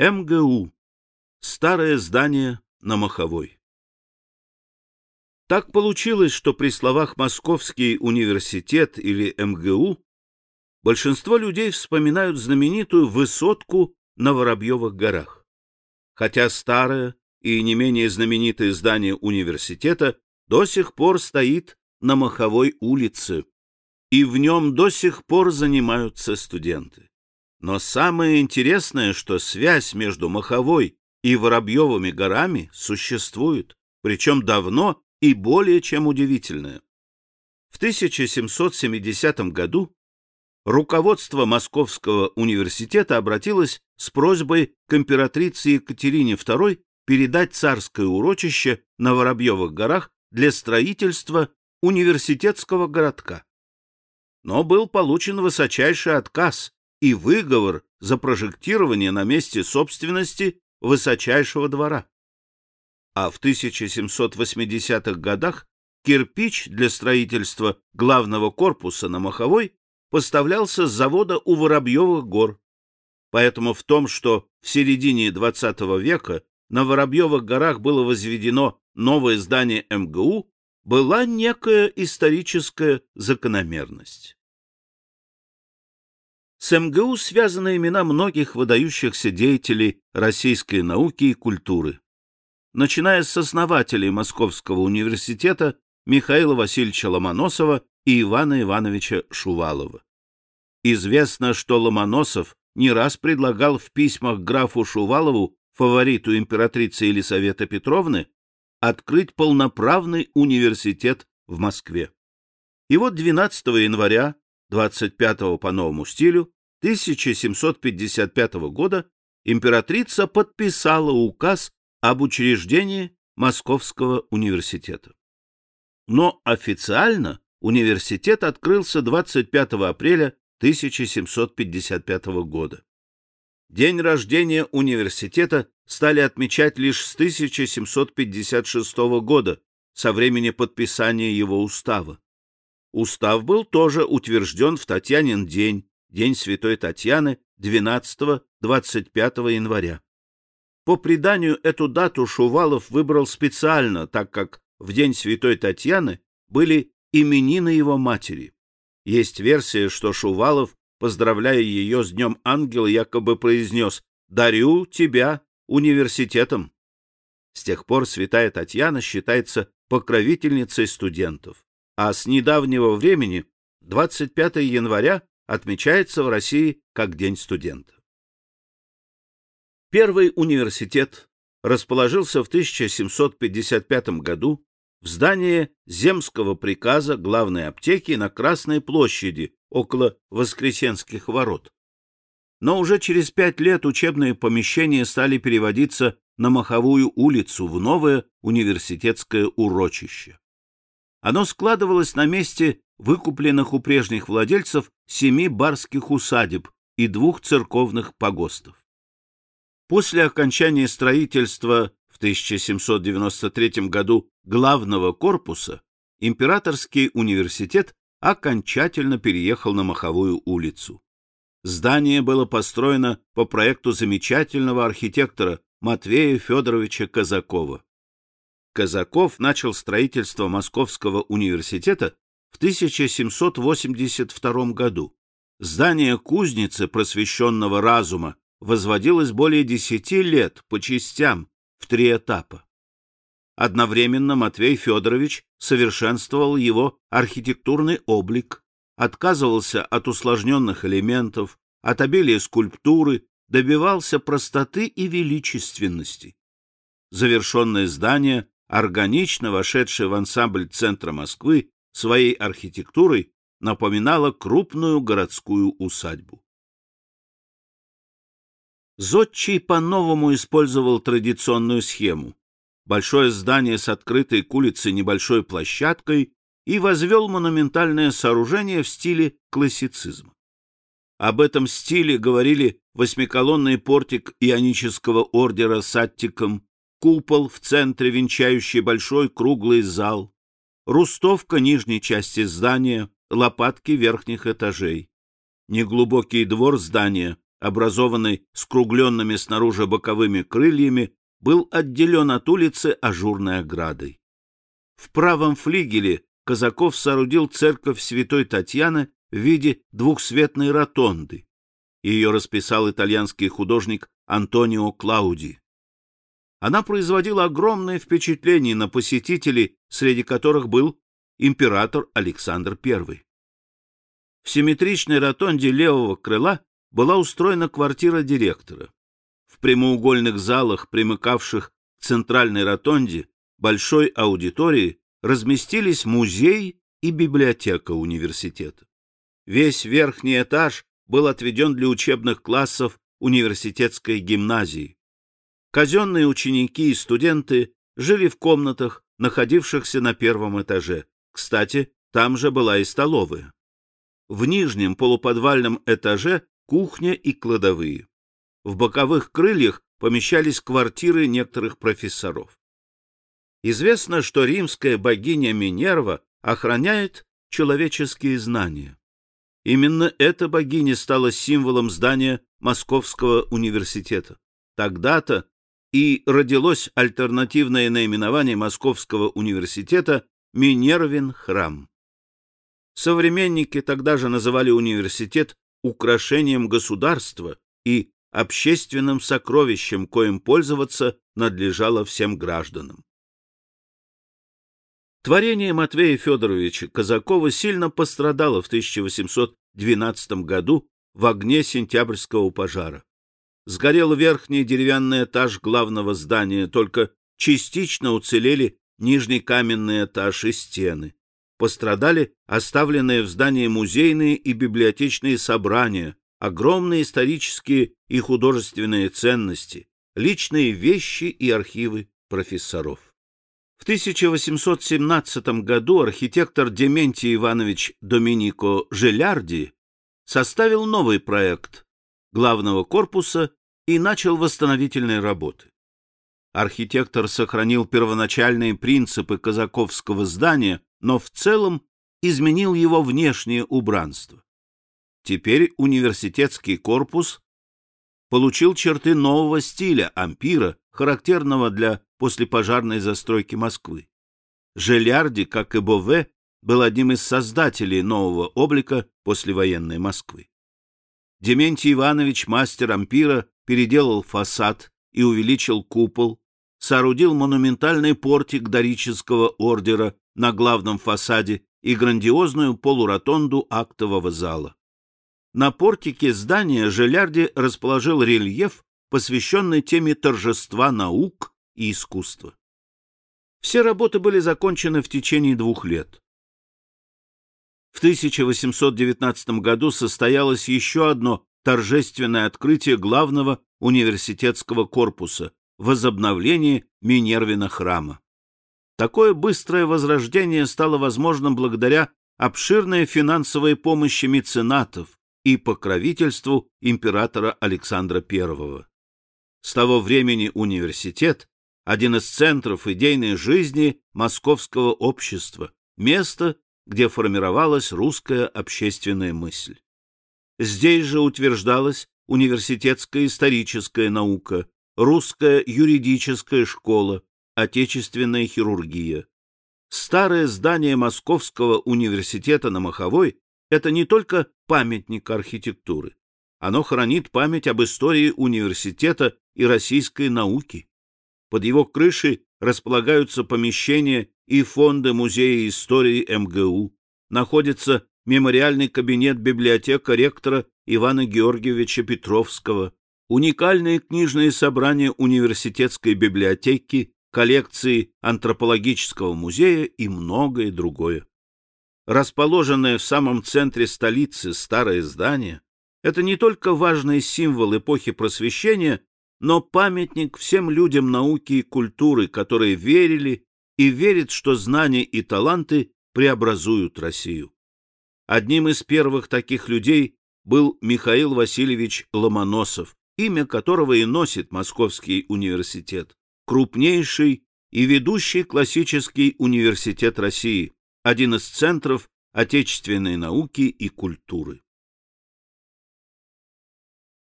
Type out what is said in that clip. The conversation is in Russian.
МГУ. Старое здание на Маховой. Так получилось, что при словах Московский университет или МГУ большинство людей вспоминают знаменитую высотку на Воробьевых горах. Хотя старое и не менее знаменитое здание университета до сих пор стоит на Маховой улице, и в нем до сих пор занимаются студенты. Но самое интересное, что связь между Маховой и Воробьевыми горами существует, причем давно и более чем удивительная. В 1770 году руководство Московского университета обратилось с просьбой к императрице Екатерине II передать царское урочище на Воробьевых горах для строительства университетского городка. Но был получен высочайший отказ и выговор за прожектирование на месте собственности высочайшего двора. А в 1780-х годах кирпич для строительства главного корпуса на Маховой поставлялся с завода у Воробьевых гор. Поэтому в том, что в середине XX века на Воробьевых горах было возведено новое здание МГУ, была некая историческая закономерность. С МГУ связаны имена многих выдающихся деятелей российской науки и культуры, начиная с основателей Московского университета Михаила Васильевича Ломоносова и Ивана Ивановича Шувалова. Известно, что Ломоносов не раз предлагал в письмах графу Шувалову, фавориту императрицы Елисаветы Петровны, открыть полноправный университет в Москве. И вот 12 января 25 по новому стилю 1755 года императрица подписала указ об учреждении Московского университета. Но официально университет открылся 25 апреля 1755 года. День рождения университета стали отмечать лишь с 1756 года, со времени подписания его устава. Устав был тоже утвержден в Татьянин день, День Святой Татьяны, 12-25 января. По преданию, эту дату Шувалов выбрал специально, так как в День Святой Татьяны были именины его матери. Есть версия, что Шувалов, поздравляя ее с Днем Ангела, якобы произнес «Дарю тебя университетом». С тех пор святая Татьяна считается покровительницей студентов а с недавнего времени 25 января отмечается в России как День студента. Первый университет расположился в 1755 году в здании Земского приказа главной аптеки на Красной площади около Воскресенских ворот. Но уже через пять лет учебные помещения стали переводиться на Маховую улицу в новое университетское урочище. Оно складывалось на месте выкупленных у прежних владельцев семи барских усадеб и двух церковных погостов. После окончания строительства в 1793 году главного корпуса Императорский университет окончательно переехал на Маховую улицу. Здание было построено по проекту замечательного архитектора Матвея Федоровича Казакова. Казаков начал строительство Московского университета в 1782 году. Здание кузницы просвещенного разума возводилось более десяти лет по частям в три этапа. Одновременно Матвей Федорович совершенствовал его архитектурный облик, отказывался от усложненных элементов, от обилия скульптуры, добивался простоты и величественности. Завершенное здание органично вошедшая в ансамбль центра Москвы своей архитектурой, напоминала крупную городскую усадьбу. Зодчий по-новому использовал традиционную схему. Большое здание с открытой к улице небольшой площадкой и возвел монументальное сооружение в стиле классицизма. Об этом стиле говорили восьмиколонный портик ионического ордера с аттиком, купол в центре, венчающий большой круглый зал, рустовка нижней части здания, лопатки верхних этажей. Неглубокий двор здания образованный скругленными снаружи боковыми крыльями, был отделен от улицы ажурной оградой. В правом флигеле Казаков соорудил церковь святой Татьяны в виде двухсветной ротонды. Ее расписал итальянский художник Антонио Клауди. Она производила огромное впечатление на посетителей, среди которых был император Александр I. В симметричной ротонде левого крыла была устроена квартира директора. В прямоугольных залах, примыкавших к центральной ротонде, большой аудитории, разместились музей и библиотека университета. Весь верхний этаж был отведен для учебных классов университетской гимназии. Казенные ученики и студенты жили в комнатах, находившихся на первом этаже. Кстати, там же была и столовая. В нижнем полуподвальном этаже кухня и кладовые. В боковых крыльях помещались квартиры некоторых профессоров. Известно, что римская богиня Минерва охраняет человеческие знания. Именно эта богиня стала символом здания Московского университета. Тогда-то и родилось альтернативное наименование Московского университета Минервин храм. Современники тогда же называли университет украшением государства и общественным сокровищем, коим пользоваться надлежало всем гражданам. Творение Матвея Федоровича Казакова сильно пострадало в 1812 году в огне сентябрьского пожара. Сгорел верхний деревянный этаж главного здания, только частично уцелели нижний каменный этаж и стены. Пострадали оставленные в здании музейные и библиотечные собрания, огромные исторические и художественные ценности, личные вещи и архивы профессоров. В 1817 году архитектор Дементий Иванович Доминико Желярди составил новый проект главного корпуса и начал восстановительные работы. Архитектор сохранил первоначальные принципы казаковского здания, но в целом изменил его внешнее убранство. Теперь университетский корпус получил черты нового стиля ампира, характерного для послепожарной застройки Москвы. Желярди, как и Бове, был одним из создателей нового облика послевоенной Москвы. Дементий Иванович, мастер ампира, переделал фасад и увеличил купол, соорудил монументальный портик дорического ордера на главном фасаде и грандиозную полуротонду актового зала. На портике здания Желярди расположил рельеф, посвященный теме торжества наук и искусства. Все работы были закончены в течение двух лет. В 1819 году состоялось еще одно торжественное открытие главного университетского корпуса – возобновление Минервина храма. Такое быстрое возрождение стало возможным благодаря обширной финансовой помощи меценатов и покровительству императора Александра I. С того времени университет – один из центров идейной жизни московского общества, место, где формировалась русская общественная мысль. Здесь же утверждалась университетская историческая наука, русская юридическая школа, отечественная хирургия. Старое здание Московского университета на Маховой – это не только памятник архитектуры. Оно хранит память об истории университета и российской науки. Под его крышей располагаются помещения и фонды Музея истории МГУ. Находится мемориальный кабинет библиотека ректора Ивана Георгиевича Петровского, уникальные книжные собрания университетской библиотеки, коллекции антропологического музея и многое другое. Расположенное в самом центре столицы старое здание это не только важный символ эпохи просвещения, но памятник всем людям науки и культуры, которые верили и верят, что знания и таланты преобразуют Россию. Одним из первых таких людей был Михаил Васильевич Ломоносов, имя которого и носит Московский университет, крупнейший и ведущий классический университет России, один из центров отечественной науки и культуры.